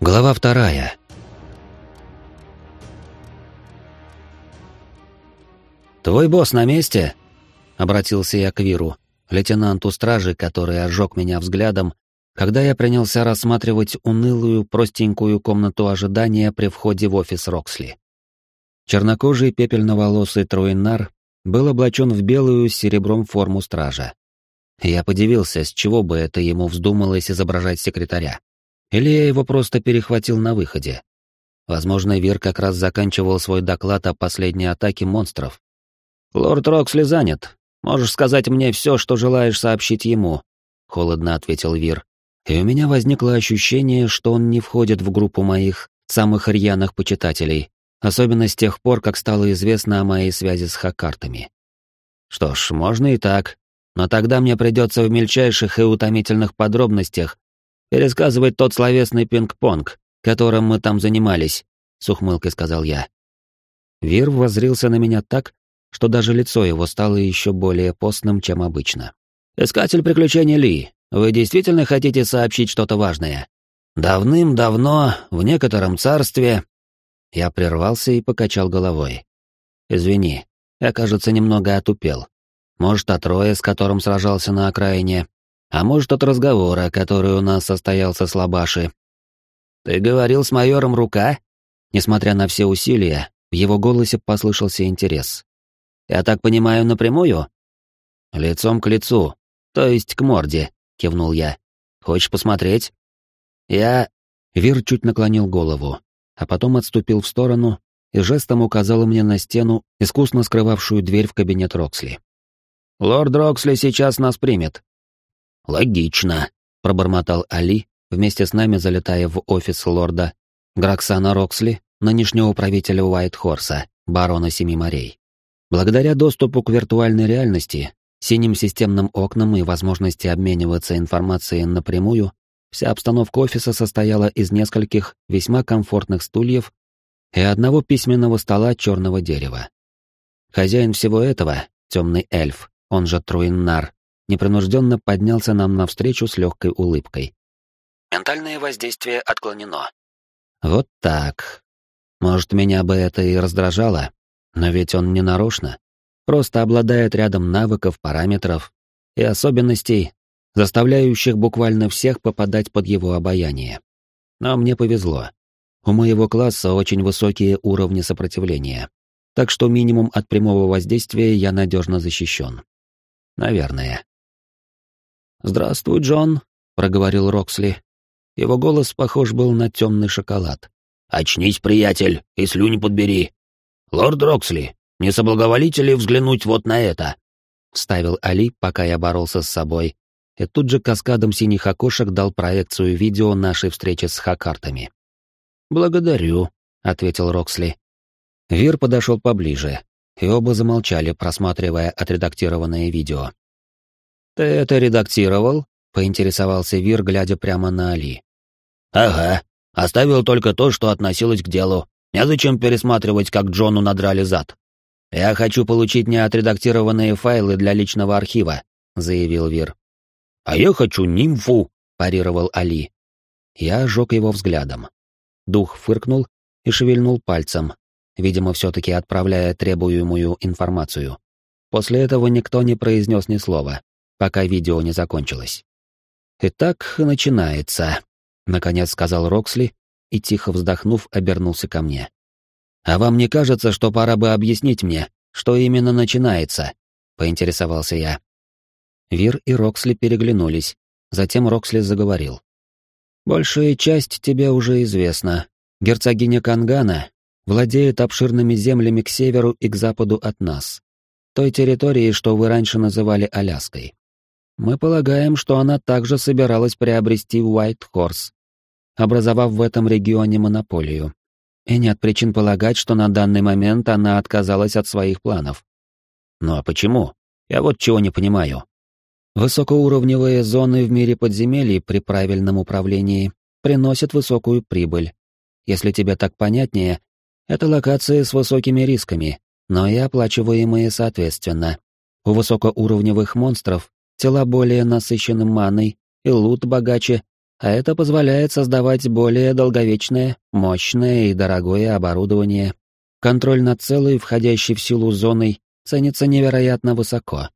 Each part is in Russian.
Глава вторая. «Твой босс на месте?» — обратился я к Виру, лейтенанту стражи, который ожег меня взглядом, когда я принялся рассматривать унылую, простенькую комнату ожидания при входе в офис Роксли. Чернокожий пепельноволосый Труинар был облачен в белую с серебром форму стража. Я подивился, с чего бы это ему вздумалось изображать секретаря. Или я его просто перехватил на выходе? Возможно, Вир как раз заканчивал свой доклад о последней атаке монстров. «Лорд Роксли занят. Можешь сказать мне все, что желаешь сообщить ему», — холодно ответил Вир. И у меня возникло ощущение, что он не входит в группу моих самых рьяных почитателей, особенно с тех пор, как стало известно о моей связи с хакартами. Что ж, можно и так, но тогда мне придется в мельчайших и утомительных подробностях пересказывать тот словесный пинг-понг, которым мы там занимались», — с ухмылкой сказал я. Вир воззрился на меня так, что даже лицо его стало еще более постным, чем обычно. «Искатель приключений Ли, вы действительно хотите сообщить что-то важное? Давным-давно, в некотором царстве...» Я прервался и покачал головой. «Извини, я, кажется, немного отупел. Может, от Роя, с которым сражался на окраине, а может, от разговора, который у нас состоялся с Лабаши. «Ты говорил с майором Рука?» Несмотря на все усилия, в его голосе послышался интерес. «Я так понимаю, напрямую?» «Лицом к лицу, то есть к морде», — кивнул я. «Хочешь посмотреть?» «Я...» Вир чуть наклонил голову, а потом отступил в сторону и жестом указал мне на стену, искусно скрывавшую дверь в кабинет Роксли. «Лорд Роксли сейчас нас примет. «Логично», — пробормотал Али, вместе с нами залетая в офис лорда Граксана Роксли, нынешнего правителя Уайт-Хорса, барона Семи морей. Благодаря доступу к виртуальной реальности, синим системным окнам и возможности обмениваться информацией напрямую, вся обстановка офиса состояла из нескольких весьма комфортных стульев и одного письменного стола черного дерева. Хозяин всего этого, темный эльф, он же Труиннар, непринужденно поднялся нам навстречу с легкой улыбкой. Ментальное воздействие отклонено. Вот так. Может, меня бы это и раздражало, но ведь он не нарочно. Просто обладает рядом навыков, параметров и особенностей, заставляющих буквально всех попадать под его обаяние. Но мне повезло. У моего класса очень высокие уровни сопротивления, так что минимум от прямого воздействия я надежно защищен. Наверное. «Здравствуй, Джон», — проговорил Роксли. Его голос похож был на темный шоколад. «Очнись, приятель, и слюни подбери. Лорд Роксли, не соблаговолите ли взглянуть вот на это?» Вставил Али, пока я боролся с собой, и тут же каскадом синих окошек дал проекцию видео нашей встречи с хакартами. «Благодарю», — ответил Роксли. Вир подошел поближе, и оба замолчали, просматривая отредактированное видео. «Ты это редактировал?» — поинтересовался Вир, глядя прямо на Али. «Ага. Оставил только то, что относилось к делу. Незачем пересматривать, как Джону надрали зад. Я хочу получить неотредактированные файлы для личного архива», — заявил Вир. «А я хочу нимфу», — парировал Али. Я ожег его взглядом. Дух фыркнул и шевельнул пальцем, видимо, все-таки отправляя требуемую информацию. После этого никто не произнес ни слова пока видео не закончилось. «Итак, начинается», — наконец сказал Роксли и, тихо вздохнув, обернулся ко мне. «А вам не кажется, что пора бы объяснить мне, что именно начинается?» — поинтересовался я. Вир и Роксли переглянулись, затем Роксли заговорил. «Большая часть тебе уже известна. Герцогиня Кангана владеет обширными землями к северу и к западу от нас, той территории, что вы раньше называли Аляской. Мы полагаем, что она также собиралась приобрести White Horse, образовав в этом регионе монополию. И нет причин полагать, что на данный момент она отказалась от своих планов. Ну а почему? Я вот чего не понимаю. Высокоуровневые зоны в мире подземелий при правильном управлении приносят высокую прибыль. Если тебе так понятнее, это локации с высокими рисками, но и оплачиваемые соответственно. У высокоуровневых монстров тела более насыщены маной и лут богаче, а это позволяет создавать более долговечное, мощное и дорогое оборудование. Контроль над целой, входящей в силу зоной, ценится невероятно высоко.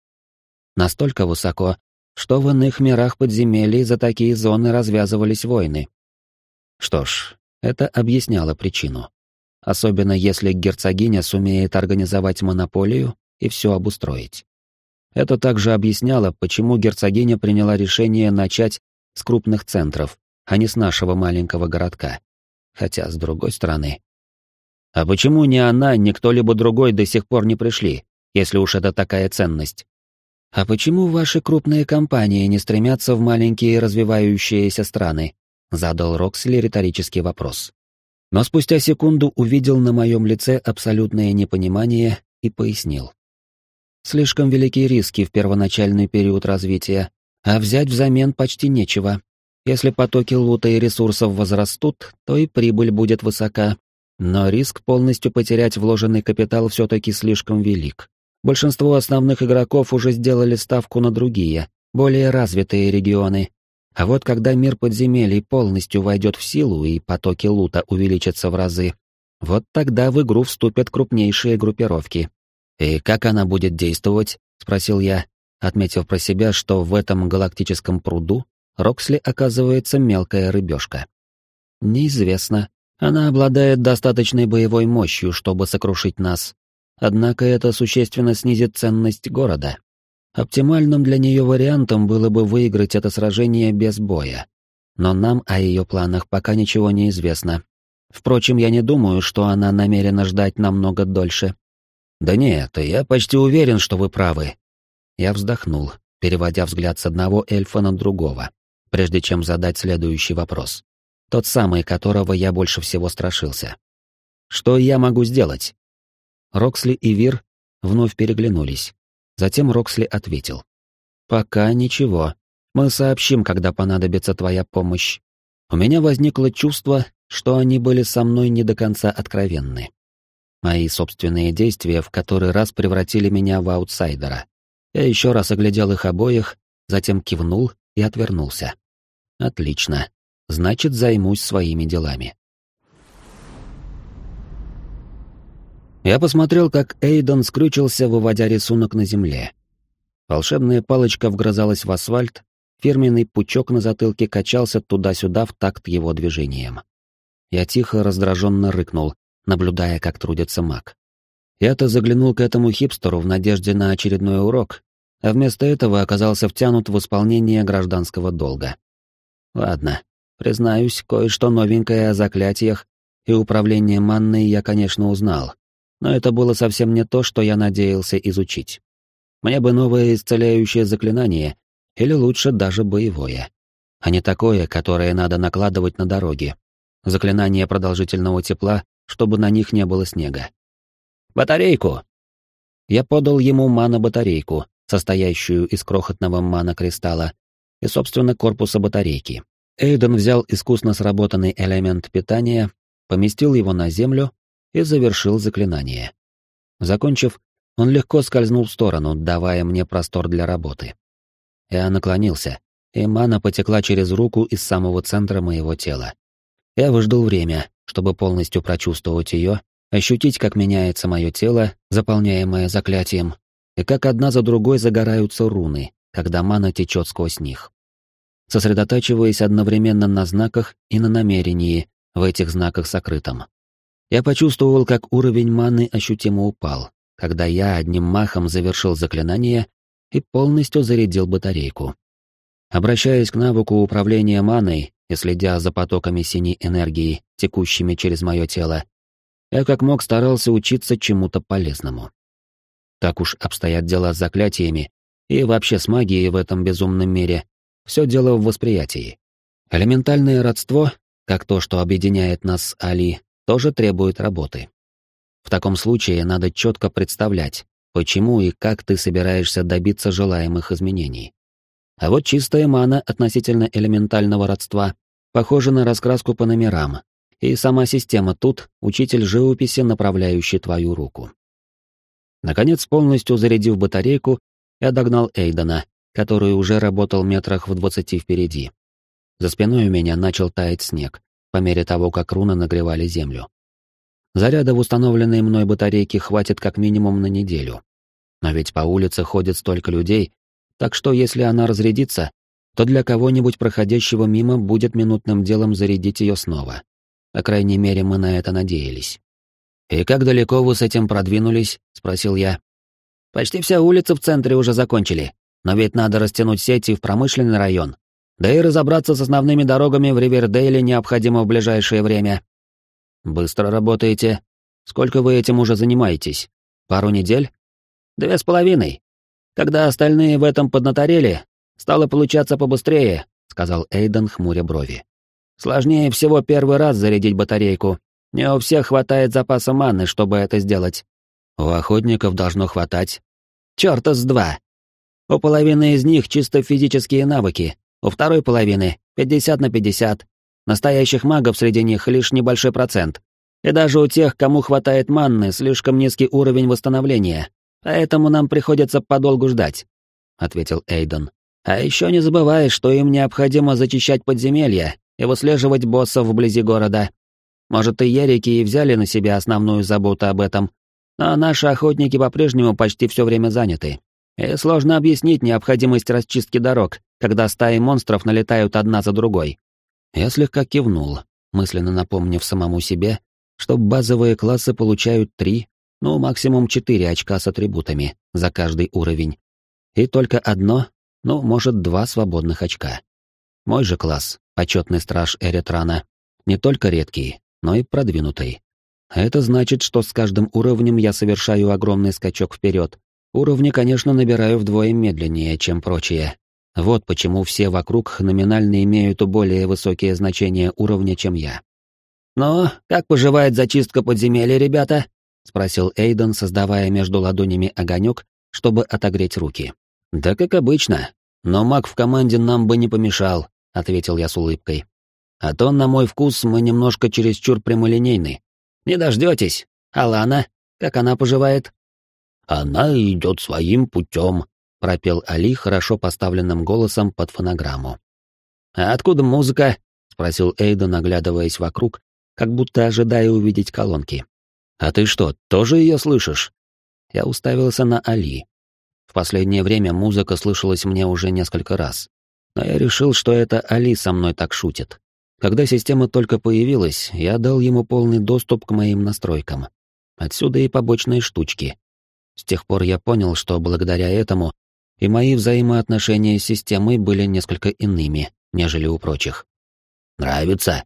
Настолько высоко, что в иных мирах подземелий за такие зоны развязывались войны. Что ж, это объясняло причину. Особенно если герцогиня сумеет организовать монополию и все обустроить. Это также объясняло, почему герцогиня приняла решение начать с крупных центров, а не с нашего маленького городка. Хотя, с другой стороны... А почему ни она, ни кто-либо другой до сих пор не пришли, если уж это такая ценность? А почему ваши крупные компании не стремятся в маленькие развивающиеся страны? Задал Роксли риторический вопрос. Но спустя секунду увидел на моем лице абсолютное непонимание и пояснил. Слишком великие риски в первоначальный период развития, а взять взамен почти нечего. Если потоки лута и ресурсов возрастут, то и прибыль будет высока. Но риск полностью потерять вложенный капитал все-таки слишком велик. Большинство основных игроков уже сделали ставку на другие, более развитые регионы. А вот когда мир подземелий полностью войдет в силу и потоки лута увеличатся в разы, вот тогда в игру вступят крупнейшие группировки. «И как она будет действовать?» — спросил я отметив про себя, что в этом галактическом пруду Роксли оказывается мелкая рыбешка. Неизвестно. Она обладает достаточной боевой мощью, чтобы сокрушить нас. Однако это существенно снизит ценность города. Оптимальным для нее вариантом было бы выиграть это сражение без боя. Но нам о ее планах пока ничего не известно. Впрочем, я не думаю, что она намерена ждать намного дольше. Да нет, я почти уверен, что вы правы, я вздохнул, переводя взгляд с одного эльфа на другого, прежде чем задать следующий вопрос. Тот самый, которого я больше всего страшился. «Что я могу сделать?» Роксли и Вир вновь переглянулись. Затем Роксли ответил. «Пока ничего. Мы сообщим, когда понадобится твоя помощь». У меня возникло чувство, что они были со мной не до конца откровенны. Мои собственные действия в который раз превратили меня в аутсайдера. Я еще раз оглядел их обоих, затем кивнул и отвернулся. Отлично. Значит, займусь своими делами. Я посмотрел, как Эйден скрючился, выводя рисунок на земле. Волшебная палочка вгрызалась в асфальт, фирменный пучок на затылке качался туда-сюда в такт его движением. Я тихо, раздраженно рыкнул, наблюдая, как трудится маг. Я-то заглянул к этому хипстеру в надежде на очередной урок, а вместо этого оказался втянут в исполнение гражданского долга. Ладно, признаюсь, кое-что новенькое о заклятиях и управлении манной я, конечно, узнал, но это было совсем не то, что я надеялся изучить. Мне бы новое исцеляющее заклинание, или лучше даже боевое, а не такое, которое надо накладывать на дороги. Заклинание продолжительного тепла, чтобы на них не было снега. «Батарейку!» Я подал ему мано-батарейку, состоящую из крохотного мано-кристалла, и, собственно, корпуса батарейки. Эйден взял искусно сработанный элемент питания, поместил его на землю и завершил заклинание. Закончив, он легко скользнул в сторону, давая мне простор для работы. Я наклонился, и мана потекла через руку из самого центра моего тела. Я выждал время, чтобы полностью прочувствовать ее ощутить, как меняется мое тело, заполняемое заклятием, и как одна за другой загораются руны, когда мана течет сквозь них. Сосредотачиваясь одновременно на знаках и на намерении в этих знаках сокрытом. Я почувствовал, как уровень маны ощутимо упал, когда я одним махом завершил заклинание и полностью зарядил батарейку. Обращаясь к навыку управления маной и следя за потоками синей энергии, текущими через мое тело, я как мог старался учиться чему-то полезному. Так уж обстоят дела с заклятиями и вообще с магией в этом безумном мире. Все дело в восприятии. Элементальное родство, как то, что объединяет нас с Али, тоже требует работы. В таком случае надо четко представлять, почему и как ты собираешься добиться желаемых изменений. А вот чистая мана относительно элементального родства похожа на раскраску по номерам, и сама система тут — учитель живописи, направляющий твою руку. Наконец, полностью зарядив батарейку, я догнал Эйдена, который уже работал метрах в двадцати впереди. За спиной у меня начал таять снег, по мере того, как руны нагревали землю. Заряда в установленной мной батарейке хватит как минимум на неделю. Но ведь по улице ходит столько людей, так что если она разрядится, то для кого-нибудь проходящего мимо будет минутным делом зарядить ее снова. По крайней мере, мы на это надеялись. «И как далеко вы с этим продвинулись?» — спросил я. «Почти вся улица в центре уже закончили, но ведь надо растянуть сети в промышленный район. Да и разобраться с основными дорогами в Ривердейле необходимо в ближайшее время». «Быстро работаете. Сколько вы этим уже занимаетесь? Пару недель?» «Две с половиной. Когда остальные в этом поднаторели, стало получаться побыстрее», — сказал Эйден, хмуря брови. «Сложнее всего первый раз зарядить батарейку, не у всех хватает запаса маны, чтобы это сделать. У охотников должно хватать. Чёрта с два. У половины из них чисто физические навыки, у второй половины — 50 на 50. Настоящих магов среди них лишь небольшой процент. И даже у тех, кому хватает манны, слишком низкий уровень восстановления, поэтому нам приходится подолгу ждать», — ответил Эйден. «А еще не забывай, что им необходимо зачищать подземелья и выслеживать боссов вблизи города. Может, и Ярики и взяли на себя основную заботу об этом, но наши охотники по-прежнему почти все время заняты. И сложно объяснить необходимость расчистки дорог, когда стаи монстров налетают одна за другой. Я слегка кивнул, мысленно напомнив самому себе, что базовые классы получают три, ну, максимум четыре очка с атрибутами за каждый уровень. И только одно, ну, может, два свободных очка. Мой же класс, почетный страж Эритрана, не только редкий, но и продвинутой. Это значит, что с каждым уровнем я совершаю огромный скачок вперед. Уровни, конечно, набираю вдвое медленнее, чем прочие. Вот почему все вокруг номинально имеют более высокие значения уровня, чем я. «Ну, как поживает зачистка подземелья, ребята?» — спросил Эйден, создавая между ладонями огонек, чтобы отогреть руки. «Да как обычно. Но маг в команде нам бы не помешал», — ответил я с улыбкой. А то, на мой вкус, мы немножко чересчур прямолинейны. Не дождетесь. Алана, как она поживает? Она идет своим путем, пропел Али хорошо поставленным голосом под фонограмму. А откуда музыка? спросил Эйда, наглядываясь вокруг, как будто ожидая увидеть колонки. А ты что, тоже ее слышишь? Я уставился на Али. В последнее время музыка слышалась мне уже несколько раз, но я решил, что это Али со мной так шутит. Когда система только появилась, я дал ему полный доступ к моим настройкам. Отсюда и побочные штучки. С тех пор я понял, что благодаря этому и мои взаимоотношения с системой были несколько иными, нежели у прочих. «Нравится?»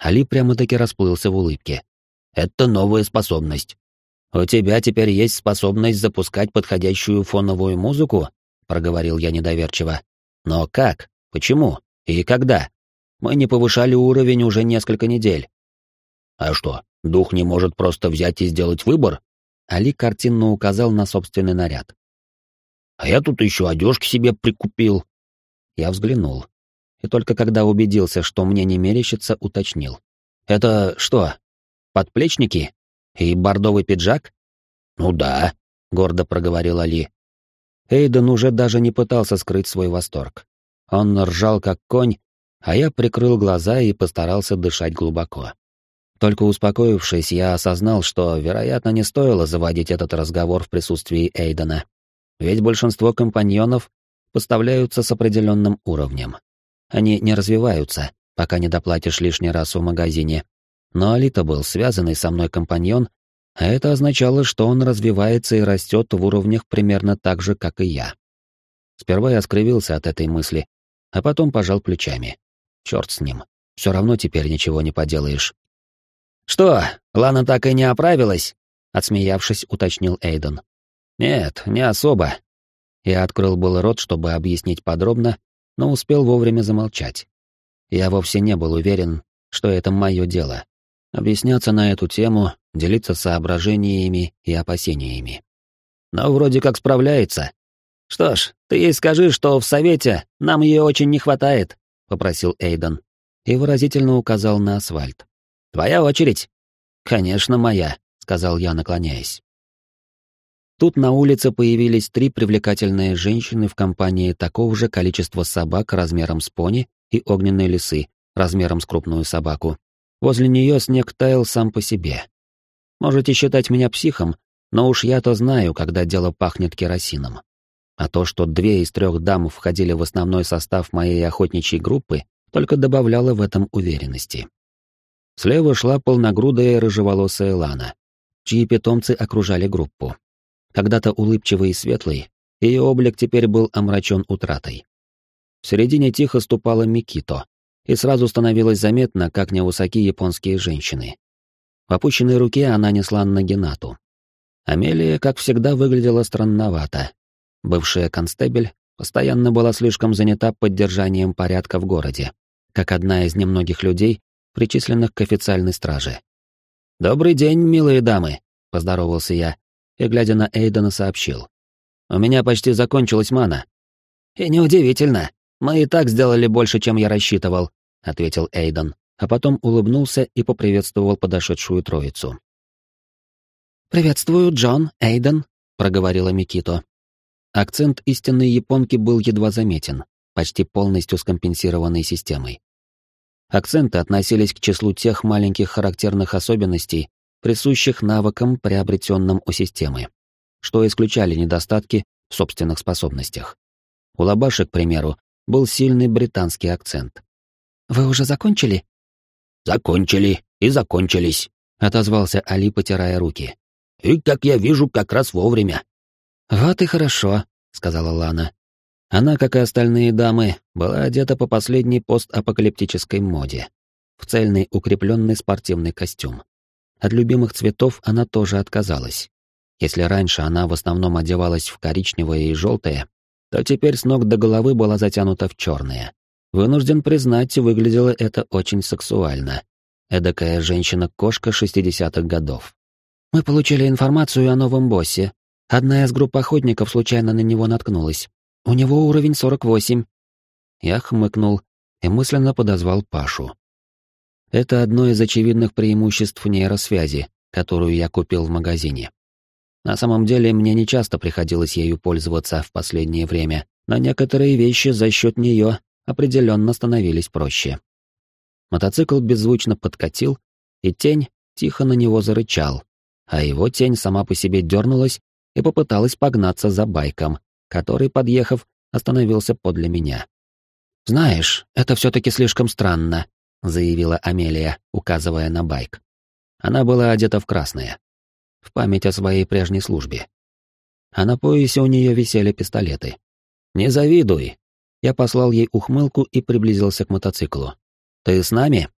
Али прямо-таки расплылся в улыбке. «Это новая способность. У тебя теперь есть способность запускать подходящую фоновую музыку?» — проговорил я недоверчиво. «Но как? Почему? И когда?» Мы не повышали уровень уже несколько недель. А что, дух не может просто взять и сделать выбор? Али картинно указал на собственный наряд. А я тут еще одежки себе прикупил. Я взглянул. И только когда убедился, что мне не мерещится, уточнил. Это что, подплечники? И бордовый пиджак? Ну да, гордо проговорил Али. Эйден уже даже не пытался скрыть свой восторг. Он ржал как конь, а я прикрыл глаза и постарался дышать глубоко. Только успокоившись, я осознал, что, вероятно, не стоило заводить этот разговор в присутствии Эйдена. Ведь большинство компаньонов поставляются с определенным уровнем. Они не развиваются, пока не доплатишь лишний раз в магазине. Но Алита был связанный со мной компаньон, а это означало, что он развивается и растет в уровнях примерно так же, как и я. Сперва я скривился от этой мысли, а потом пожал плечами. Черт с ним. Все равно теперь ничего не поделаешь. «Что, Лана так и не оправилась?» — отсмеявшись, уточнил Эйден. «Нет, не особо». Я открыл был рот, чтобы объяснить подробно, но успел вовремя замолчать. Я вовсе не был уверен, что это мое дело. Объясняться на эту тему, делиться соображениями и опасениями. Но вроде как справляется. Что ж, ты ей скажи, что в совете нам ее очень не хватает. — попросил Эйден и выразительно указал на асфальт. «Твоя очередь». «Конечно, моя», — сказал я, наклоняясь. Тут на улице появились три привлекательные женщины в компании такого же количества собак размером с пони и огненной лисы, размером с крупную собаку. Возле нее снег таял сам по себе. Можете считать меня психом, но уж я-то знаю, когда дело пахнет керосином. А то, что две из трех дам входили в основной состав моей охотничьей группы, только добавляло в этом уверенности. Слева шла полногрудая рыжеволосая Лана, чьи питомцы окружали группу. Когда-то улыбчивый и светлый, ее облик теперь был омрачен утратой. В середине тихо ступала Микито, и сразу становилось заметно, как невысоки японские женщины. В опущенной руке она несла Нагинату. Амелия, как всегда, выглядела странновато. Бывшая констебель постоянно была слишком занята поддержанием порядка в городе, как одна из немногих людей, причисленных к официальной страже. «Добрый день, милые дамы», — поздоровался я, и, глядя на Эйдена, сообщил. «У меня почти закончилась мана». «И неудивительно. Мы и так сделали больше, чем я рассчитывал», — ответил Эйден, а потом улыбнулся и поприветствовал подошедшую троицу. «Приветствую, Джон, Эйден», — проговорила Микито. Акцент истинной японки был едва заметен, почти полностью скомпенсированной системой. Акценты относились к числу тех маленьких характерных особенностей, присущих навыкам, приобретенным у системы, что исключали недостатки в собственных способностях. У Лабаши, к примеру, был сильный британский акцент. «Вы уже закончили?» «Закончили и закончились», — отозвался Али, потирая руки. «И, как я вижу, как раз вовремя». «Вот и хорошо», — сказала Лана. Она, как и остальные дамы, была одета по последней постапокалиптической моде, в цельный укрепленный спортивный костюм. От любимых цветов она тоже отказалась. Если раньше она в основном одевалась в коричневое и желтое, то теперь с ног до головы была затянута в черное. Вынужден признать, выглядело это очень сексуально. Эдакая женщина-кошка 60-х годов. «Мы получили информацию о новом боссе. Одна из групп охотников случайно на него наткнулась. У него уровень 48». Я хмыкнул и мысленно подозвал Пашу. Это одно из очевидных преимуществ нейросвязи, которую я купил в магазине. На самом деле, мне не часто приходилось ею пользоваться в последнее время, но некоторые вещи за счет нее определенно становились проще. Мотоцикл беззвучно подкатил, и тень тихо на него зарычал, а его тень сама по себе дернулась и попыталась погнаться за байком, который, подъехав, остановился подле меня. «Знаешь, это все-таки слишком странно», — заявила Амелия, указывая на байк. Она была одета в красное. В память о своей прежней службе. А на поясе у нее висели пистолеты. «Не завидуй!» Я послал ей ухмылку и приблизился к мотоциклу. «Ты с нами?»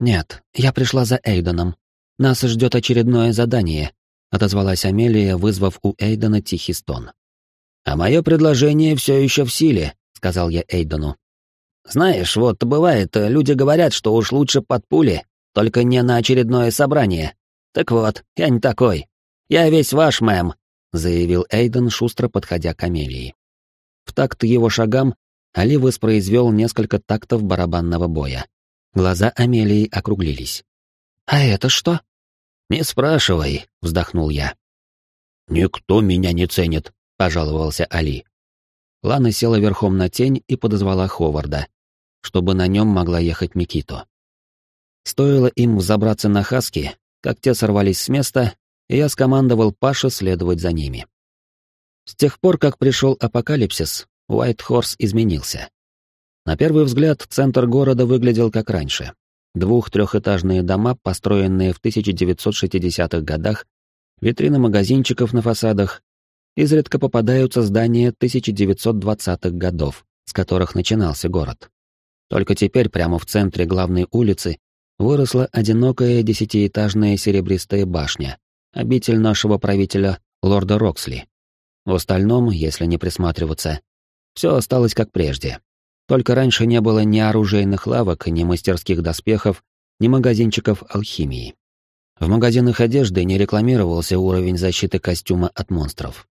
«Нет, я пришла за Эйденом. Нас ждет очередное задание», — отозвалась Амелия, вызвав у Эйдена тихий стон. «А мое предложение все еще в силе», — сказал я Эйдену. Знаешь, вот бывает, люди говорят, что уж лучше под пули, только не на очередное собрание. Так вот, я не такой. Я весь ваш, мэм», — заявил Эйден, шустро подходя к Амелии. В такт его шагам Али воспроизвел несколько тактов барабанного боя. Глаза Амелии округлились. «А это что?» «Не спрашивай», — вздохнул я. «Никто меня не ценит», — пожаловался Али. Лана села верхом на тень и подозвала Ховарда, чтобы на нем могла ехать Микито. Стоило им взобраться на хаски, как те сорвались с места, и я скомандовал Паше следовать за ними. С тех пор, как пришел апокалипсис, Уайт Хорс изменился. На первый взгляд, центр города выглядел как раньше. Двух-трехэтажные дома, построенные в 1960-х годах, витрины магазинчиков на фасадах, изредка попадаются здания 1920-х годов, с которых начинался город. Только теперь прямо в центре главной улицы выросла одинокая десятиэтажная серебристая башня, обитель нашего правителя, лорда Роксли. В остальном, если не присматриваться, все осталось как прежде. Только раньше не было ни оружейных лавок, ни мастерских доспехов, ни магазинчиков алхимии. В магазинах одежды не рекламировался уровень защиты костюма от монстров.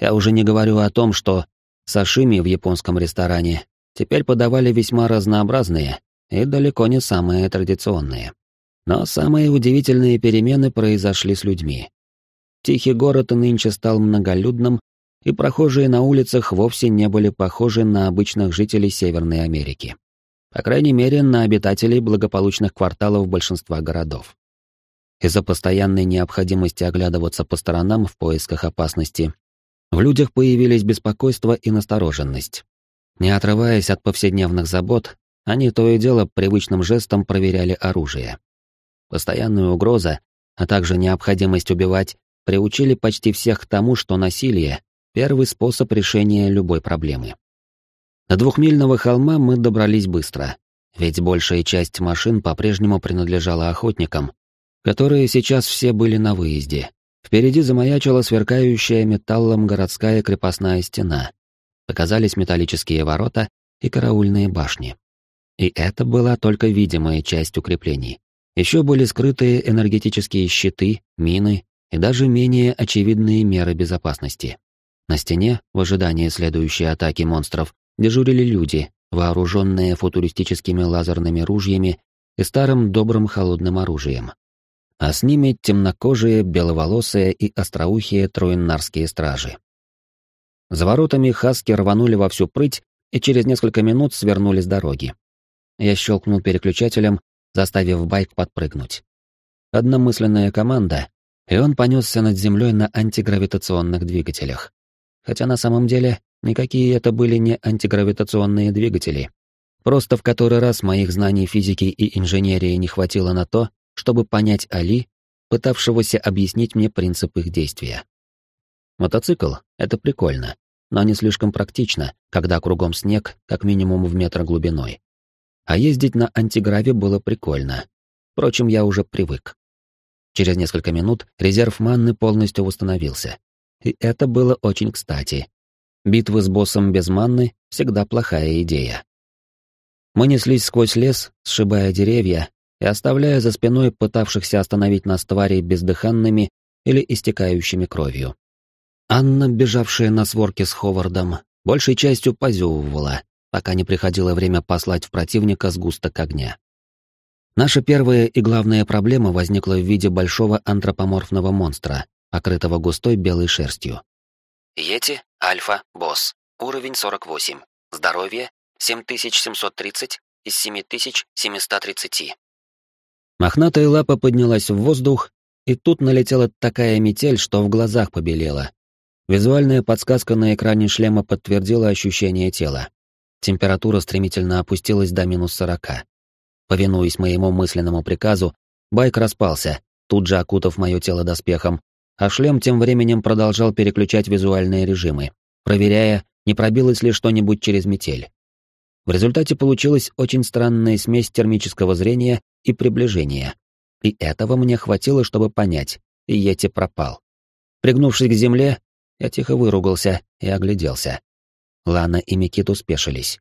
Я уже не говорю о том, что сашими в японском ресторане теперь подавали весьма разнообразные и далеко не самые традиционные. Но самые удивительные перемены произошли с людьми. Тихий город нынче стал многолюдным, и прохожие на улицах вовсе не были похожи на обычных жителей Северной Америки. По крайней мере, на обитателей благополучных кварталов большинства городов. Из-за постоянной необходимости оглядываться по сторонам в поисках опасности, в людях появились беспокойство и настороженность. Не отрываясь от повседневных забот, они то и дело привычным жестом проверяли оружие. Постоянная угроза, а также необходимость убивать, приучили почти всех к тому, что насилие — первый способ решения любой проблемы. До двухмильного холма мы добрались быстро, ведь большая часть машин по-прежнему принадлежала охотникам, которые сейчас все были на выезде. Впереди замаячила сверкающая металлом городская крепостная стена. Показались металлические ворота и караульные башни. И это была только видимая часть укреплений. Еще были скрытые энергетические щиты, мины и даже менее очевидные меры безопасности. На стене, в ожидании следующей атаки монстров, дежурили люди, вооруженные футуристическими лазерными ружьями и старым добрым холодным оружием. А с ними темнокожие, беловолосые и остроухие троеннарские стражи. За воротами хаски рванули во всю прыть и через несколько минут свернули с дороги. Я щелкнул переключателем, заставив байк подпрыгнуть. Одномысленная команда, и он понесся над землей на антигравитационных двигателях. Хотя на самом деле Никакие это были не антигравитационные двигатели. Просто в который раз моих знаний физики и инженерии не хватило на то, чтобы понять Али, пытавшегося объяснить мне принцип их действия. Мотоцикл — это прикольно, но не слишком практично, когда кругом снег, как минимум в метр глубиной. А ездить на антиграве было прикольно. Впрочем, я уже привык. Через несколько минут резерв манны полностью восстановился. И это было очень кстати, Битвы с боссом без манны — всегда плохая идея. Мы неслись сквозь лес, сшибая деревья и оставляя за спиной пытавшихся остановить нас тварей бездыханными или истекающими кровью. Анна, бежавшая на сворке с Ховардом, большей частью позевывала, пока не приходило время послать в противника сгусток огня. Наша первая и главная проблема возникла в виде большого антропоморфного монстра, покрытого густой белой шерстью. Йети, Альфа, Босс. Уровень 48. Здоровье 7730 из 7730. Мохнатая лапа поднялась в воздух, и тут налетела такая метель, что в глазах побелела. Визуальная подсказка на экране шлема подтвердила ощущение тела. Температура стремительно опустилась до минус сорока. Повинуясь моему мысленному приказу, байк распался, тут же окутав мое тело доспехом, а шлем тем временем продолжал переключать визуальные режимы, проверяя, не пробилось ли что-нибудь через метель. В результате получилась очень странная смесь термического зрения и приближения. И этого мне хватило, чтобы понять, и Йети пропал. Пригнувшись к земле, я тихо выругался и огляделся. Лана и Микиту спешились.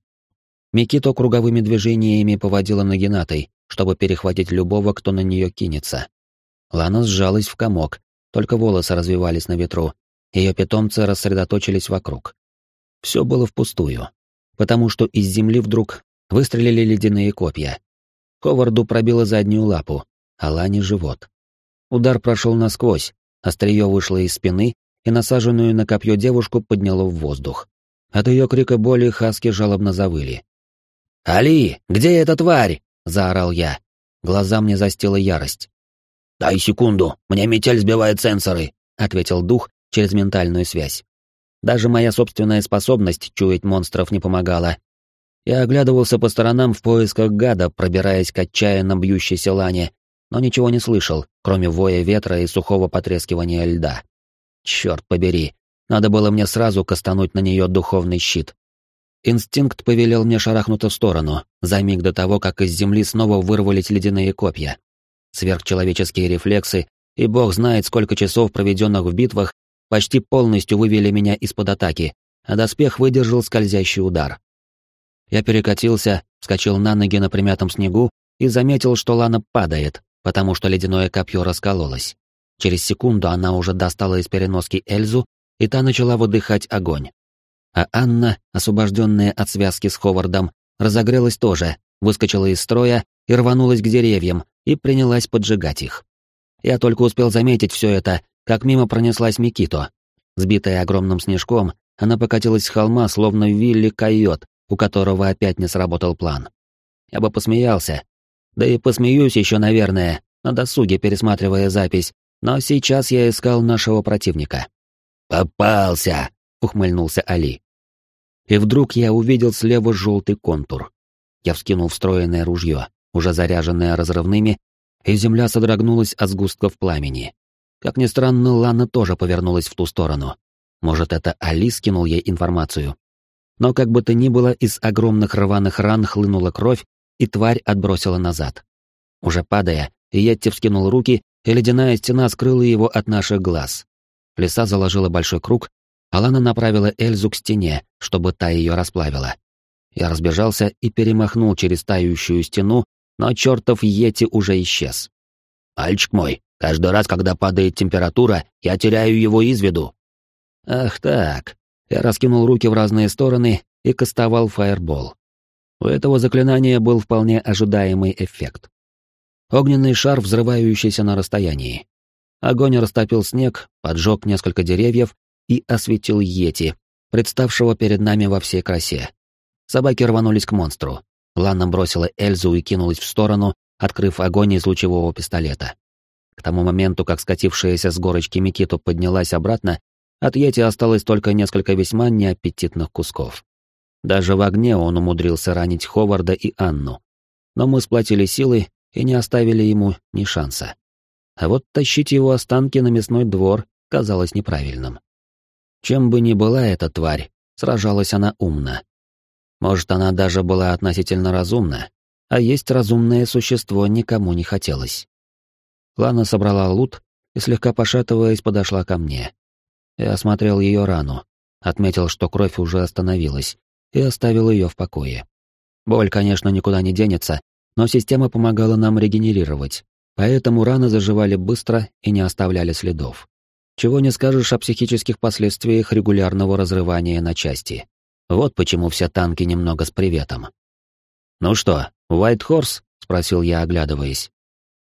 Микито круговыми движениями поводила нагинатой, чтобы перехватить любого, кто на нее кинется. Лана сжалась в комок, только волосы развивались на ветру, ее питомцы рассредоточились вокруг. Все было впустую, потому что из земли вдруг выстрелили ледяные копья. Ховарду пробило заднюю лапу, а Лане — живот. Удар прошел насквозь, острие вышло из спины, и насаженную на копье девушку подняло в воздух. От ее крика боли хаски жалобно завыли. «Али, где эта тварь?» — заорал я. Глаза мне застила ярость. «Дай секунду, мне метель сбивает сенсоры», — ответил дух через ментальную связь. Даже моя собственная способность чуять монстров не помогала. Я оглядывался по сторонам в поисках гада, пробираясь к отчаянно бьющейся лане, но ничего не слышал, кроме воя ветра и сухого потрескивания льда. Черт побери, надо было мне сразу кастануть на нее духовный щит. Инстинкт повелел мне шарахнуться в сторону, за миг до того, как из земли снова вырвались ледяные копья сверхчеловеческие рефлексы и бог знает сколько часов, проведенных в битвах, почти полностью вывели меня из-под атаки, а доспех выдержал скользящий удар. Я перекатился, вскочил на ноги на примятом снегу и заметил, что Лана падает, потому что ледяное копье раскололось. Через секунду она уже достала из переноски Эльзу, и та начала выдыхать огонь. А Анна, освобожденная от связки с Ховардом, разогрелась тоже, выскочила из строя и рванулась к деревьям, и принялась поджигать их. Я только успел заметить все это, как мимо пронеслась Микито. Сбитая огромным снежком, она покатилась с холма, словно Вилли Койот, у которого опять не сработал план. я бы посмеялся. Да и посмеюсь еще, наверное, на досуге пересматривая запись, но сейчас я искал нашего противника. «Попался!» — ухмыльнулся Али. И вдруг я увидел слева желтый контур. Я вскинул встроенное ружье, уже заряженное разрывными, и земля содрогнулась от сгустков пламени. Как ни странно, Лана тоже повернулась в ту сторону. Может, это Али скинул ей информацию. Но как бы то ни было, из огромных рваных ран хлынула кровь, и тварь отбросила назад. Уже падая, Йетти вскинул руки, и ледяная стена скрыла его от наших глаз. Лиса заложила большой круг, а Лана направила Эльзу к стене, чтобы та ее расплавила. Я разбежался и перемахнул через тающую стену, но чертов Йети уже исчез. «Мальчик мой, каждый раз, когда падает температура, я теряю его из виду». «Ах так». Я раскинул руки в разные стороны и кастовал фаербол. У этого заклинания был вполне ожидаемый эффект. Огненный шар, взрывающийся на расстоянии. Огонь растопил снег, поджег несколько деревьев и осветил Йети, представшего перед нами во всей красе. Собаки рванулись к монстру. Ланна бросила Эльзу и кинулась в сторону, открыв огонь из лучевого пистолета. К тому моменту, как скатившаяся с горочки Микиту поднялась обратно, от Йети осталось только несколько весьма неаппетитных кусков. Даже в огне он умудрился ранить Ховарда и Анну. Но мы сплотили силы и не оставили ему ни шанса. А вот тащить его останки на мясной двор казалось неправильным. Чем бы ни была эта тварь, сражалась она умно. Может, она даже была относительно разумна, а есть разумное существо никому не хотелось. Лана собрала лут и, слегка пошатываясь, подошла ко мне. Я осмотрел ее рану, отметил, что кровь уже остановилась, и оставил ее в покое. Боль, конечно, никуда не денется, но система помогала нам регенерировать, поэтому раны заживали быстро и не оставляли следов. Чего не скажешь о психических последствиях регулярного разрывания на части. Вот почему все танки немного с приветом. «Ну что, White Horse?» — спросил я, оглядываясь.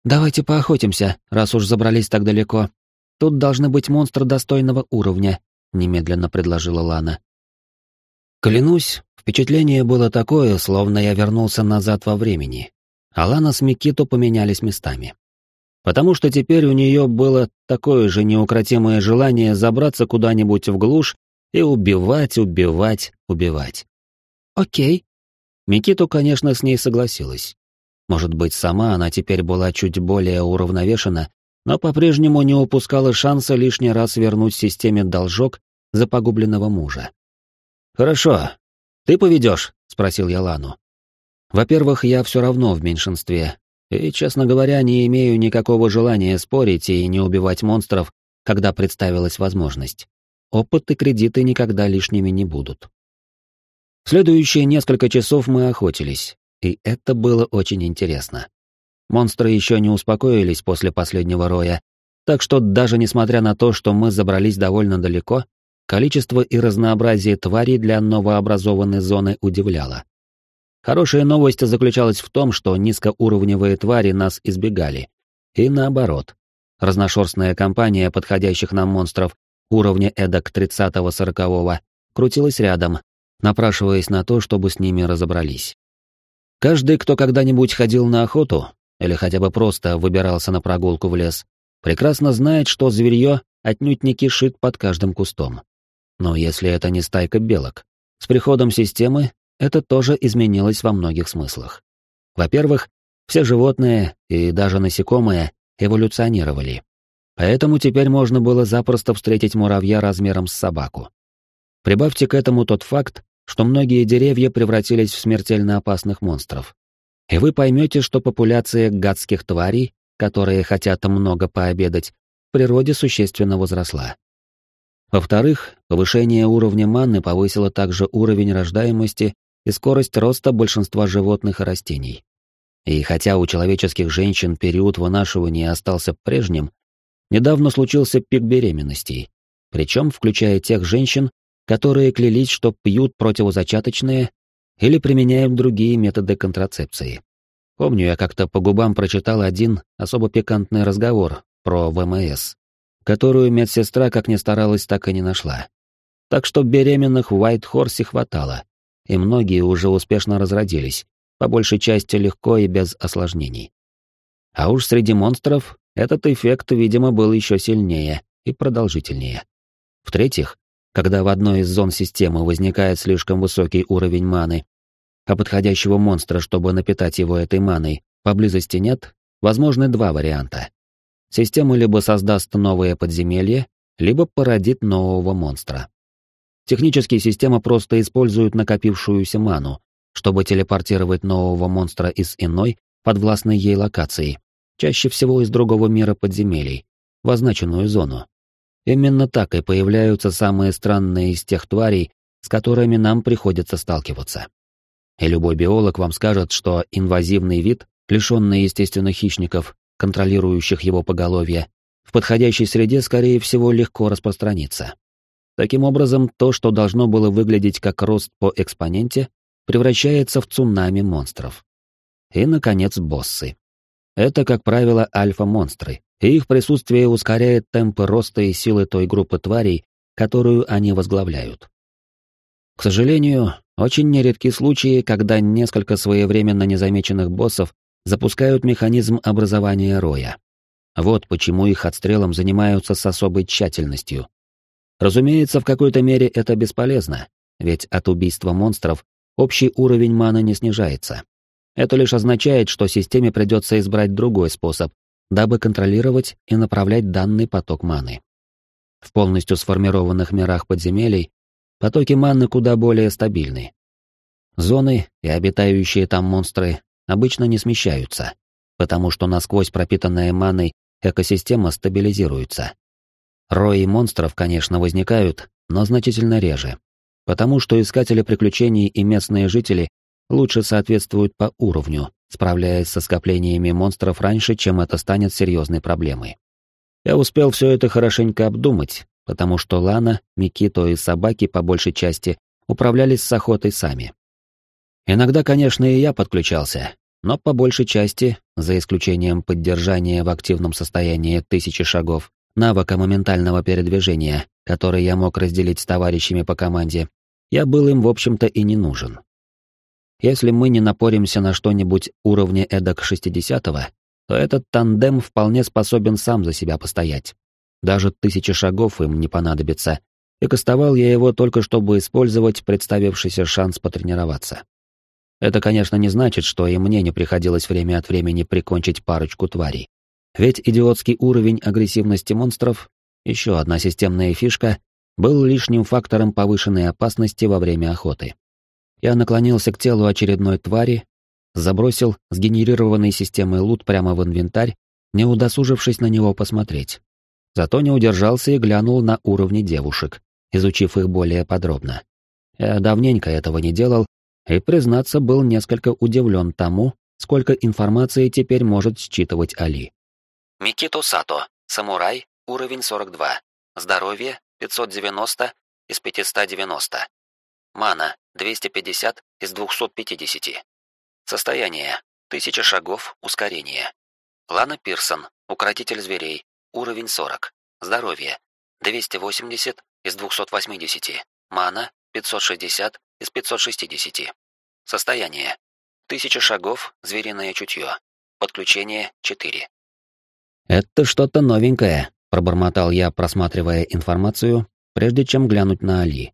«Давайте поохотимся, раз уж забрались так далеко. Тут должны быть монстры достойного уровня», — немедленно предложила Лана. Клянусь, впечатление было такое, словно я вернулся назад во времени. Алана с Микито поменялись местами. Потому что теперь у нее было такое же неукротимое желание забраться куда-нибудь в глушь и убивать, убивать, убивать. «Окей». Микито, конечно, с ней согласилась. Может быть, сама она теперь была чуть более уравновешена, но по-прежнему не упускала шанса лишний раз вернуть системе должок за погубленного мужа. «Хорошо. Ты поведешь?» — спросил я Лану. «Во-первых, я все равно в меньшинстве, и, честно говоря, не имею никакого желания спорить и не убивать монстров, когда представилась возможность. Опыт и кредиты никогда лишними не будут». Следующие несколько часов мы охотились, и это было очень интересно. Монстры еще не успокоились после последнего роя, так что даже несмотря на то, что мы забрались довольно далеко, Количество и разнообразие тварей для новообразованной зоны удивляло. Хорошая новость заключалась в том, что низкоуровневые твари нас избегали. И наоборот. Разношерстная компания подходящих нам монстров уровня эдак 30-40 крутилась рядом, напрашиваясь на то, чтобы с ними разобрались. Каждый, кто когда-нибудь ходил на охоту, или хотя бы просто выбирался на прогулку в лес, прекрасно знает, что зверье отнюдь не кишит под каждым кустом. Но если это не стайка белок, с приходом системы это тоже изменилось во многих смыслах. Во-первых, все животные и даже насекомые эволюционировали. Поэтому теперь можно было запросто встретить муравья размером с собаку. Прибавьте к этому тот факт, что многие деревья превратились в смертельно опасных монстров. И вы поймете, что популяция гадских тварей, которые хотят много пообедать, в природе существенно возросла. Во-вторых, повышение уровня манны повысило также уровень рождаемости и скорость роста большинства животных и растений. И хотя у человеческих женщин период вынашивания остался прежним, недавно случился пик беременностей, причем включая тех женщин, которые клялись, что пьют противозачаточные или применяют другие методы контрацепции. Помню, я как-то по губам прочитал один особо пикантный разговор про ВМС которую медсестра как ни старалась, так и не нашла. Так что беременных в Уайт-Хорсе хватало, и многие уже успешно разродились, по большей части легко и без осложнений. А уж среди монстров этот эффект, видимо, был еще сильнее и продолжительнее. В-третьих, когда в одной из зон системы возникает слишком высокий уровень маны, а подходящего монстра, чтобы напитать его этой маной, поблизости нет, возможны два варианта. Система либо создаст новое подземелье, либо породит нового монстра. Технически система просто использует накопившуюся ману, чтобы телепортировать нового монстра из иной, подвластной ей локации, чаще всего из другого мира подземелий, в означенную зону. Именно так и появляются самые странные из тех тварей, с которыми нам приходится сталкиваться. И любой биолог вам скажет, что инвазивный вид, лишенный естественных хищников, контролирующих его поголовье, в подходящей среде, скорее всего, легко распространится. Таким образом, то, что должно было выглядеть как рост по экспоненте, превращается в цунами монстров. И, наконец, боссы. Это, как правило, альфа-монстры, и их присутствие ускоряет темпы роста и силы той группы тварей, которую они возглавляют. К сожалению, очень нередки случаи, когда несколько своевременно незамеченных боссов запускают механизм образования роя. Вот почему их отстрелом занимаются с особой тщательностью. Разумеется, в какой-то мере это бесполезно, ведь от убийства монстров общий уровень маны не снижается. Это лишь означает, что системе придется избрать другой способ, дабы контролировать и направлять данный поток маны. В полностью сформированных мирах подземелий потоки маны куда более стабильны. Зоны и обитающие там монстры обычно не смещаются, потому что насквозь пропитанная маной экосистема стабилизируется. Рои монстров, конечно, возникают, но значительно реже, потому что искатели приключений и местные жители лучше соответствуют по уровню, справляясь со скоплениями монстров раньше, чем это станет серьезной проблемой. Я успел все это хорошенько обдумать, потому что Лана, Микито и собаки по большей части управлялись с охотой сами. Иногда, конечно, и я подключался, но по большей части, за исключением поддержания в активном состоянии тысячи шагов, навыка моментального передвижения, который я мог разделить с товарищами по команде, я был им, в общем-то, и не нужен. Если мы не напоримся на что-нибудь уровня эдак 60-го, то этот тандем вполне способен сам за себя постоять. Даже тысячи шагов им не понадобится, и кастовал я его только чтобы использовать представившийся шанс потренироваться. Это, конечно, не значит, что и мне не приходилось время от времени прикончить парочку тварей. Ведь идиотский уровень агрессивности монстров, еще одна системная фишка, был лишним фактором повышенной опасности во время охоты. Я наклонился к телу очередной твари, забросил сгенерированный системой лут прямо в инвентарь, не удосужившись на него посмотреть. Зато не удержался и глянул на уровни девушек, изучив их более подробно. Я давненько этого не делал, и, признаться, был несколько удивлен тому, сколько информации теперь может считывать Али. Микито Сато, самурай, уровень 42, здоровье 590 из 590. Мана 250 из 250. Состояние 1000 шагов ускорение. Лана Пирсон, укротитель зверей, уровень 40. Здоровье 280 из 280. Мана 560 из 560. Состояние 1000 шагов, звериное чутье. Подключение 4. Это что-то новенькое, пробормотал я, просматривая информацию, прежде чем глянуть на Али.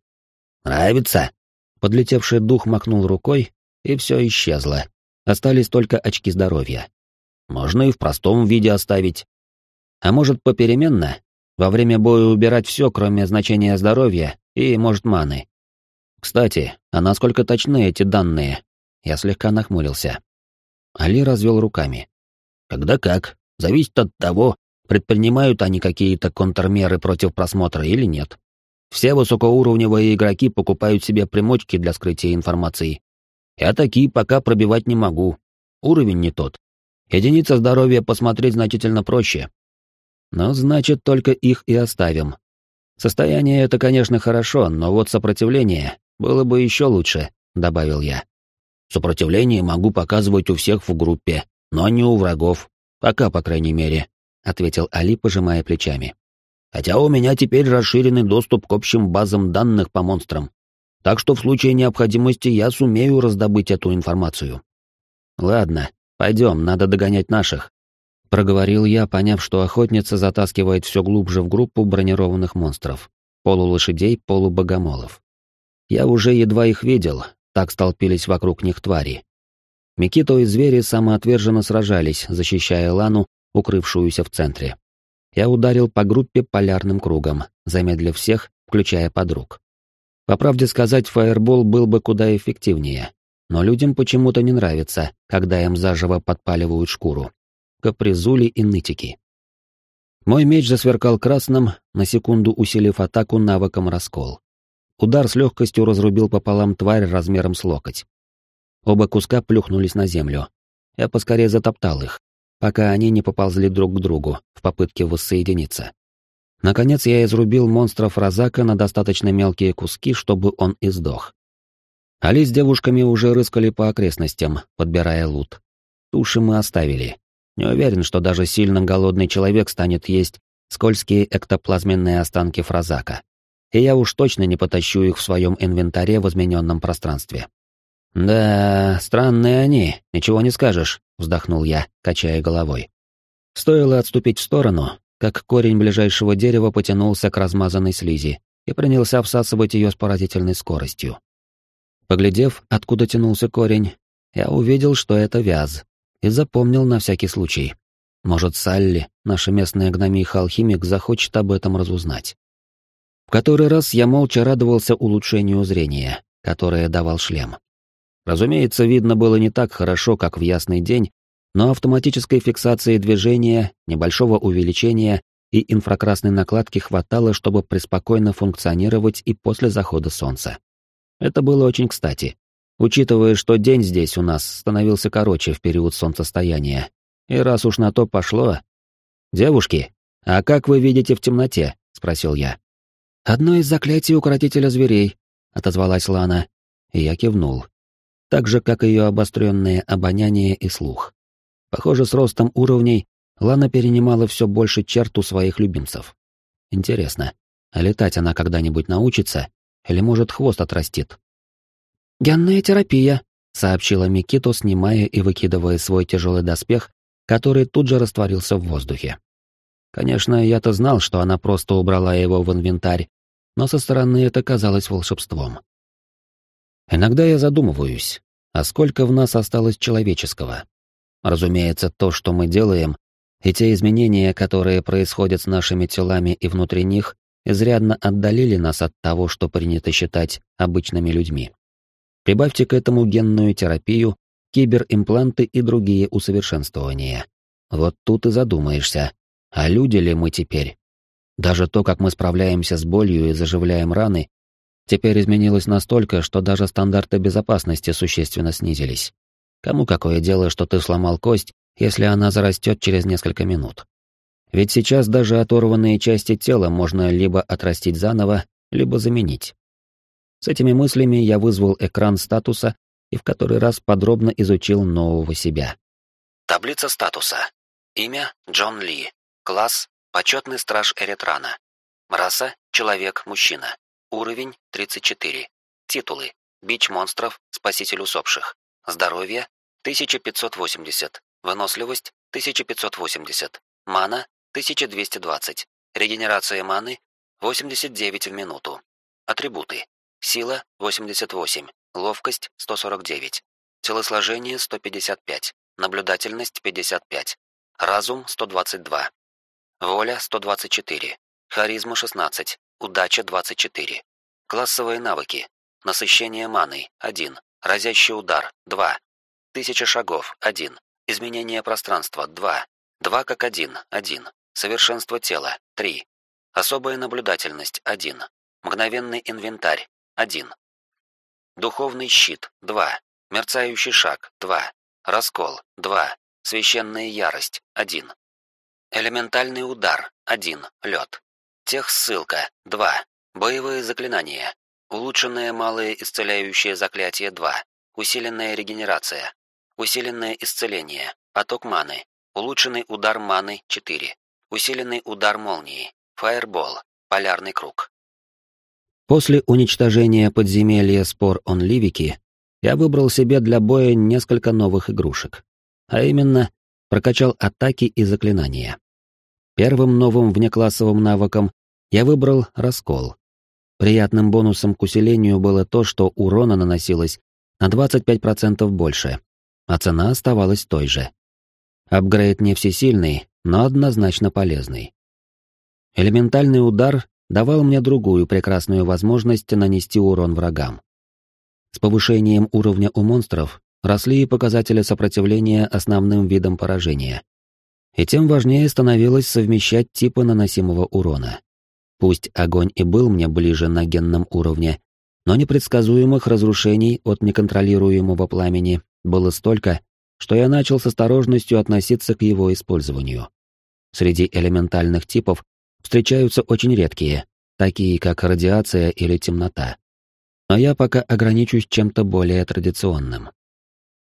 Нравится? Подлетевший дух махнул рукой, и все исчезло. Остались только очки здоровья. Можно и в простом виде оставить. А может, попеременно? Во время боя убирать все, кроме значения здоровья и, может, маны. Кстати, а насколько точны эти данные? Я слегка нахмурился. Али развел руками. Когда как. Зависит от того, предпринимают они какие-то контрмеры против просмотра или нет. Все высокоуровневые игроки покупают себе примочки для скрытия информации. Я такие пока пробивать не могу. Уровень не тот. Единица здоровья посмотреть значительно проще. Но значит, только их и оставим. Состояние это, конечно, хорошо, но вот сопротивление было бы еще лучше, добавил я. Сопротивление могу показывать у всех в группе, но не у врагов. Пока, по крайней мере, ответил Али, пожимая плечами. Хотя у меня теперь расширенный доступ к общим базам данных по монстрам. Так что в случае необходимости я сумею раздобыть эту информацию. Ладно, пойдем, надо догонять наших. Проговорил я, поняв, что охотница затаскивает все глубже в группу бронированных монстров. Полулошадей, полубогомолов. Я уже едва их видел, так столпились вокруг них твари. Микито и звери самоотверженно сражались, защищая Лану, укрывшуюся в центре. Я ударил по группе полярным кругом, замедлив всех, включая подруг. По правде сказать, фаербол был бы куда эффективнее, но людям почему-то не нравится, когда им заживо подпаливают шкуру. Капризули и нытики. Мой меч засверкал красным, на секунду усилив атаку навыком раскол. Удар с легкостью разрубил пополам тварь размером с локоть. Оба куска плюхнулись на землю. Я поскорее затоптал их, пока они не поползли друг к другу в попытке воссоединиться. Наконец я изрубил монстров Розака на достаточно мелкие куски, чтобы он издох. Али с девушками уже рыскали по окрестностям, подбирая лут. Туши мы оставили. Не уверен, что даже сильно голодный человек станет есть скользкие эктоплазменные останки Фразака. И я уж точно не потащу их в своем инвентаре в измененном пространстве. «Да, странные они, ничего не скажешь», — вздохнул я, качая головой. Стоило отступить в сторону, как корень ближайшего дерева потянулся к размазанной слизи и принялся всасывать ее с поразительной скоростью. Поглядев, откуда тянулся корень, я увидел, что это вяз, и запомнил на всякий случай. Может, Салли, наша местная гномиха-алхимик, захочет об этом разузнать. В который раз я молча радовался улучшению зрения, которое давал шлем. Разумеется, видно было не так хорошо, как в ясный день, но автоматической фиксации движения, небольшого увеличения и инфракрасной накладки хватало, чтобы преспокойно функционировать и после захода солнца. Это было очень кстати, учитывая, что день здесь у нас становился короче в период солнцестояния. И раз уж на то пошло... «Девушки, а как вы видите в темноте?» — спросил я. «Одно из заклятий укротителя зверей», — отозвалась Лана, и я кивнул. Так же, как ее обостренное обоняние и слух. Похоже, с ростом уровней Лана перенимала все больше черт у своих любимцев. Интересно, а летать она когда-нибудь научится? Или, может, хвост отрастит? «Генная терапия», — сообщила Микито, снимая и выкидывая свой тяжелый доспех, который тут же растворился в воздухе. Конечно, я-то знал, что она просто убрала его в инвентарь, но со стороны это казалось волшебством. Иногда я задумываюсь, а сколько в нас осталось человеческого? Разумеется, то, что мы делаем, и те изменения, которые происходят с нашими телами и внутри них, изрядно отдалили нас от того, что принято считать обычными людьми. Прибавьте к этому генную терапию, киберимпланты и другие усовершенствования. Вот тут и задумаешься, а люди ли мы теперь? Даже то, как мы справляемся с болью и заживляем раны, теперь изменилось настолько, что даже стандарты безопасности существенно снизились. Кому какое дело, что ты сломал кость, если она зарастет через несколько минут? Ведь сейчас даже оторванные части тела можно либо отрастить заново, либо заменить. С этими мыслями я вызвал экран статуса и в который раз подробно изучил нового себя. Таблица статуса. Имя Джон Ли. Класс почетный страж Эритрана. Раса человек-мужчина. Уровень 34. Титулы: Бич монстров, спаситель усопших. Здоровье 1580. Выносливость 1580. Мана 1220. Регенерация маны 89 в минуту. Атрибуты: сила 88, ловкость 149, телосложение 155, наблюдательность 55, разум 122, воля 124, харизма 16, удача 24. Классовые навыки: насыщение маной 1, Разящий удар 2. Тысяча шагов 1. Изменение пространства 2. 2 как 1 1. Совершенство тела 3. Особая наблюдательность 1. Мгновенный инвентарь 1. Духовный щит 2. Мерцающий шаг 2. Раскол 2. Священная ярость 1. Элементальный удар 1. Лед. Техссылка 2. Боевые заклинания Улучшенное малое исцеляющее заклятие 2. Усиленная регенерация. Усиленное исцеление. Поток маны. Улучшенный удар маны 4. Усиленный удар молнии. Фаербол. Полярный круг. После уничтожения подземелья спор он Ливики, я выбрал себе для боя несколько новых игрушек. А именно, прокачал атаки и заклинания. Первым новым внеклассовым навыком я выбрал раскол. Приятным бонусом к усилению было то, что урона наносилось на 25% больше, а цена оставалась той же. Апгрейд не всесильный, но однозначно полезный. Элементальный удар давал мне другую прекрасную возможность нанести урон врагам. С повышением уровня у монстров росли и показатели сопротивления основным видам поражения. И тем важнее становилось совмещать типы наносимого урона. Пусть огонь и был мне ближе на генном уровне, но непредсказуемых разрушений от неконтролируемого пламени было столько, что я начал с осторожностью относиться к его использованию. Среди элементальных типов встречаются очень редкие, такие как радиация или темнота. Но я пока ограничусь чем-то более традиционным.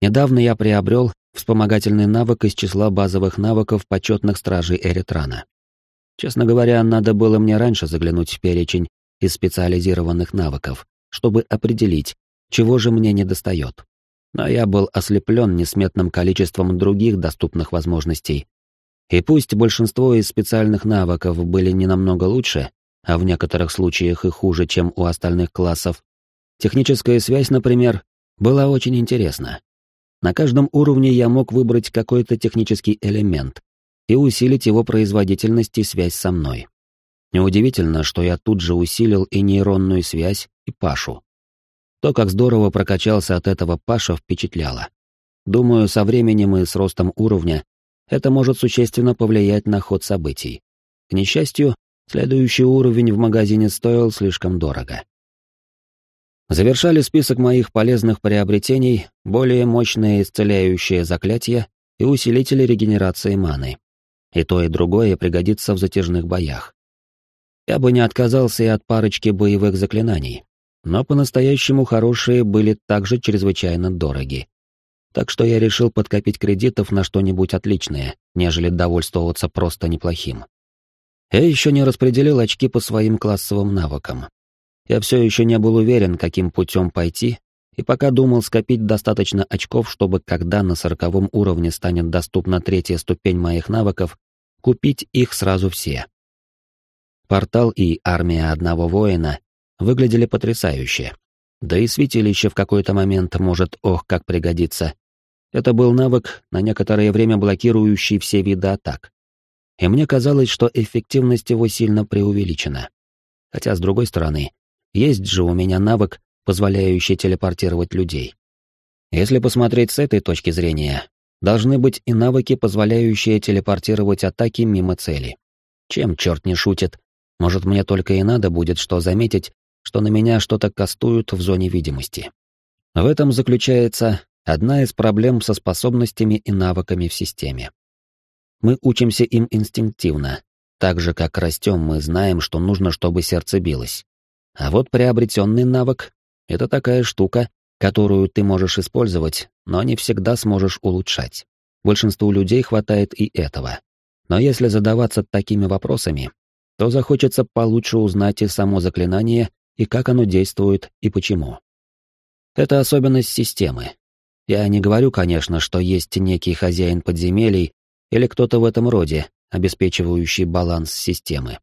Недавно я приобрел вспомогательный навык из числа базовых навыков почетных стражей Эритрана. Честно говоря, надо было мне раньше заглянуть в перечень из специализированных навыков, чтобы определить, чего же мне недостает. Но я был ослеплен несметным количеством других доступных возможностей. И пусть большинство из специальных навыков были не намного лучше, а в некоторых случаях и хуже, чем у остальных классов, техническая связь, например, была очень интересна. На каждом уровне я мог выбрать какой-то технический элемент, и усилить его производительность и связь со мной. Неудивительно, что я тут же усилил и нейронную связь, и Пашу. То, как здорово прокачался от этого Паша, впечатляло. Думаю, со временем и с ростом уровня это может существенно повлиять на ход событий. К несчастью, следующий уровень в магазине стоил слишком дорого. Завершали список моих полезных приобретений более мощные исцеляющие заклятия и усилители регенерации маны. И то, и другое пригодится в затяжных боях. Я бы не отказался и от парочки боевых заклинаний, но по-настоящему хорошие были также чрезвычайно дороги. Так что я решил подкопить кредитов на что-нибудь отличное, нежели довольствоваться просто неплохим. Я еще не распределил очки по своим классовым навыкам. Я все еще не был уверен, каким путем пойти, и пока думал скопить достаточно очков, чтобы когда на сороковом уровне станет доступна третья ступень моих навыков, купить их сразу все. Портал и армия одного воина выглядели потрясающе. Да и святилище в какой-то момент может ох как пригодиться. Это был навык, на некоторое время блокирующий все виды атак. И мне казалось, что эффективность его сильно преувеличена. Хотя, с другой стороны, есть же у меня навык, позволяющий телепортировать людей. Если посмотреть с этой точки зрения, должны быть и навыки, позволяющие телепортировать атаки мимо цели. Чем черт не шутит? Может, мне только и надо будет что заметить, что на меня что-то кастуют в зоне видимости. В этом заключается одна из проблем со способностями и навыками в системе. Мы учимся им инстинктивно. Так же, как растем, мы знаем, что нужно, чтобы сердце билось. А вот приобретенный навык — это такая штука, которую ты можешь использовать, но не всегда сможешь улучшать. Большинству людей хватает и этого. Но если задаваться такими вопросами, то захочется получше узнать и само заклинание, и как оно действует, и почему. Это особенность системы. Я не говорю, конечно, что есть некий хозяин подземелий или кто-то в этом роде, обеспечивающий баланс системы.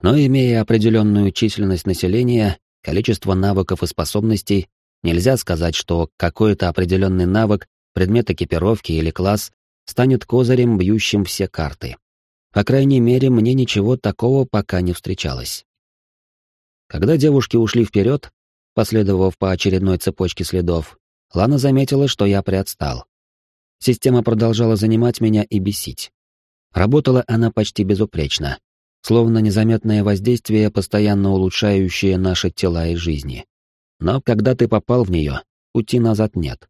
Но имея определенную численность населения, количество навыков и способностей, нельзя сказать, что какой-то определенный навык, предмет экипировки или класс станет козырем, бьющим все карты. По крайней мере, мне ничего такого пока не встречалось. Когда девушки ушли вперед, последовав по очередной цепочке следов, Лана заметила, что я приотстал. Система продолжала занимать меня и бесить. Работала она почти безупречно, словно незаметное воздействие, постоянно улучшающее наши тела и жизни. Но когда ты попал в нее, пути назад нет.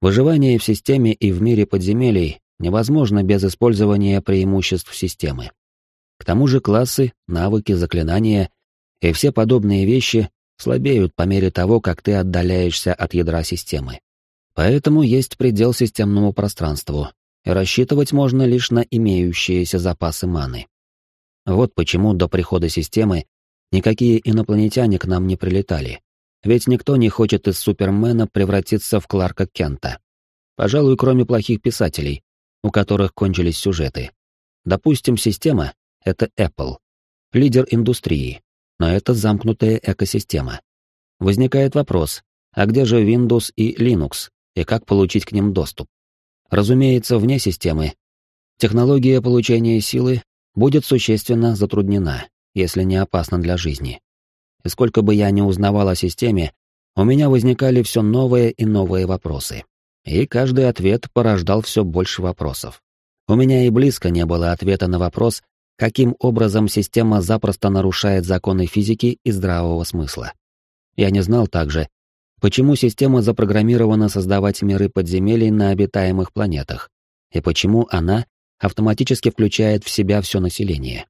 Выживание в системе и в мире подземелий невозможно без использования преимуществ системы. К тому же классы, навыки, заклинания и все подобные вещи слабеют по мере того, как ты отдаляешься от ядра системы. Поэтому есть предел системному пространству, и рассчитывать можно лишь на имеющиеся запасы маны. Вот почему до прихода системы никакие инопланетяне к нам не прилетали. Ведь никто не хочет из Супермена превратиться в Кларка Кента. Пожалуй, кроме плохих писателей, у которых кончились сюжеты. Допустим, система — это Apple, лидер индустрии, но это замкнутая экосистема. Возникает вопрос, а где же Windows и Linux, и как получить к ним доступ? Разумеется, вне системы. Технология получения силы будет существенно затруднена, если не опасна для жизни. И сколько бы я ни узнавал о системе, у меня возникали все новые и новые вопросы. И каждый ответ порождал все больше вопросов. У меня и близко не было ответа на вопрос, каким образом система запросто нарушает законы физики и здравого смысла. Я не знал также, почему система запрограммирована создавать миры подземелий на обитаемых планетах, и почему она автоматически включает в себя все население.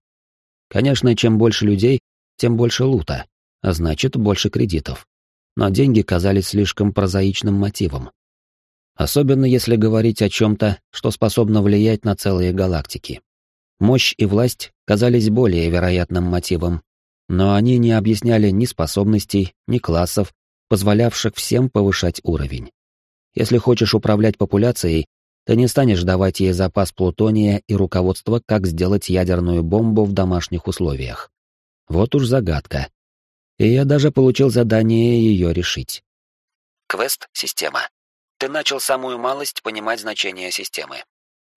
Конечно, чем больше людей, тем больше лута, а значит, больше кредитов. Но деньги казались слишком прозаичным мотивом. Особенно если говорить о чем-то, что способно влиять на целые галактики. Мощь и власть казались более вероятным мотивом, но они не объясняли ни способностей, ни классов, позволявших всем повышать уровень. Если хочешь управлять популяцией, ты не станешь давать ей запас плутония и руководство, как сделать ядерную бомбу в домашних условиях. Вот уж загадка. И я даже получил задание ее решить. Квест-система. Ты начал самую малость понимать значение системы.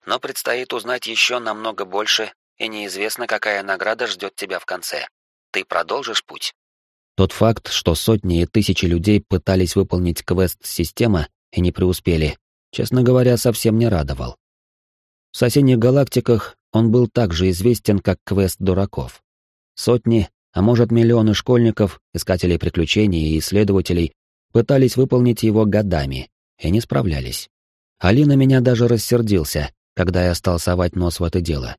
Но предстоит узнать еще намного больше, и неизвестно, какая награда ждет тебя в конце. Ты продолжишь путь? Тот факт, что сотни и тысячи людей пытались выполнить квест-система и не преуспели, честно говоря, совсем не радовал. В соседних галактиках он был также известен как квест дураков. Сотни, а может миллионы школьников, искателей приключений и исследователей пытались выполнить его годами и не справлялись. Алина меня даже рассердился, когда я стал совать нос в это дело.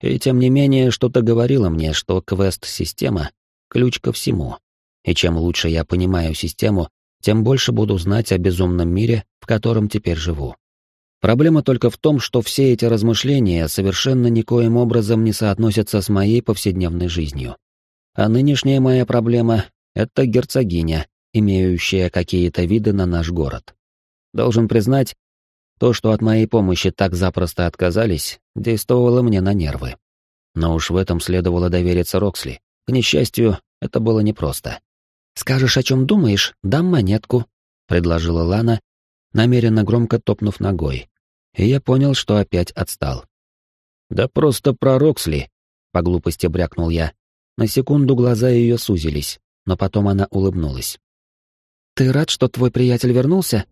И тем не менее, что-то говорило мне, что квест-система — ключ ко всему. И чем лучше я понимаю систему, тем больше буду знать о безумном мире, в котором теперь живу. Проблема только в том, что все эти размышления совершенно никоим образом не соотносятся с моей повседневной жизнью. А нынешняя моя проблема — это герцогиня, имеющая какие-то виды на наш город. Должен признать, то, что от моей помощи так запросто отказались, действовало мне на нервы. Но уж в этом следовало довериться Роксли. К несчастью, это было непросто. «Скажешь, о чем думаешь, дам монетку», — предложила Лана, намеренно громко топнув ногой. И я понял, что опять отстал. «Да просто про Роксли», — по глупости брякнул я. На секунду глаза ее сузились, но потом она улыбнулась. «Ты рад, что твой приятель вернулся?»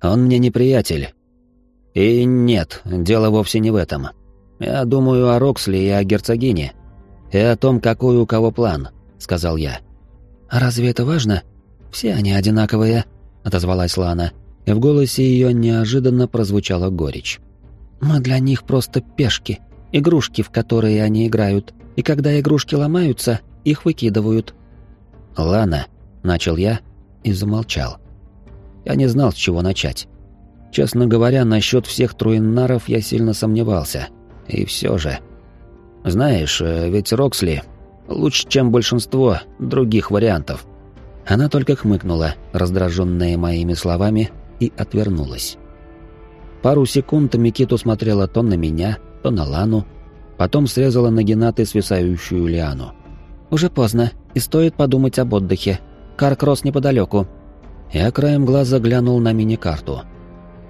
«Он мне не приятель, и нет, дело вовсе не в этом. Я думаю о Роксли и о герцогине. И о том, какой у кого план, сказал я. «А разве это важно? Все они одинаковые», — отозвалась Лана, и в голосе ее неожиданно прозвучала горечь. «Мы для них просто пешки, игрушки, в которые они играют, и когда игрушки ломаются, их выкидывают». «Лана», — начал я и замолчал. Я не знал, с чего начать. Честно говоря, насчет всех труиннаров я сильно сомневался. И все же... Знаешь, э, ведь Роксли лучше, чем большинство других вариантов. Она только хмыкнула, раздраженная моими словами, и отвернулась. Пару секунд Микиту смотрела то на меня, то на Лану, потом срезала на Геннаты свисающую лиану. «Уже поздно, и стоит подумать об отдыхе. Каркросс неподалеку». Я краем глаза глянул на мини-карту —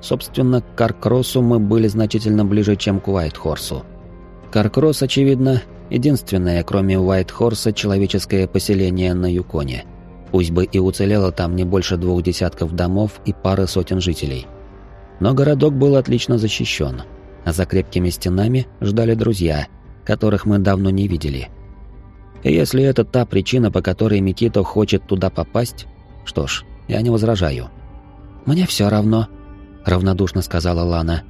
Собственно, к Каркросу мы были значительно ближе, чем к Уайтхорсу. Каркросс, очевидно, единственное, кроме Уайтхорса, человеческое поселение на Юконе. Пусть бы и уцелело там не больше двух десятков домов и пары сотен жителей. Но городок был отлично защищен, а за крепкими стенами ждали друзья, которых мы давно не видели. И если это та причина, по которой Микито хочет туда попасть, что ж, я не возражаю. «Мне все равно», равнодушно сказала Лана.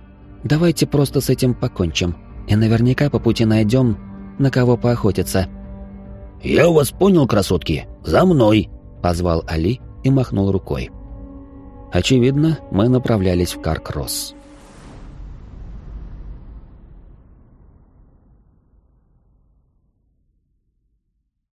Давайте просто с этим покончим, и наверняка по пути найдем, на кого поохотиться. Я вас понял, красотки. За мной, позвал Али и махнул рукой. Очевидно, мы направлялись в Каркросс.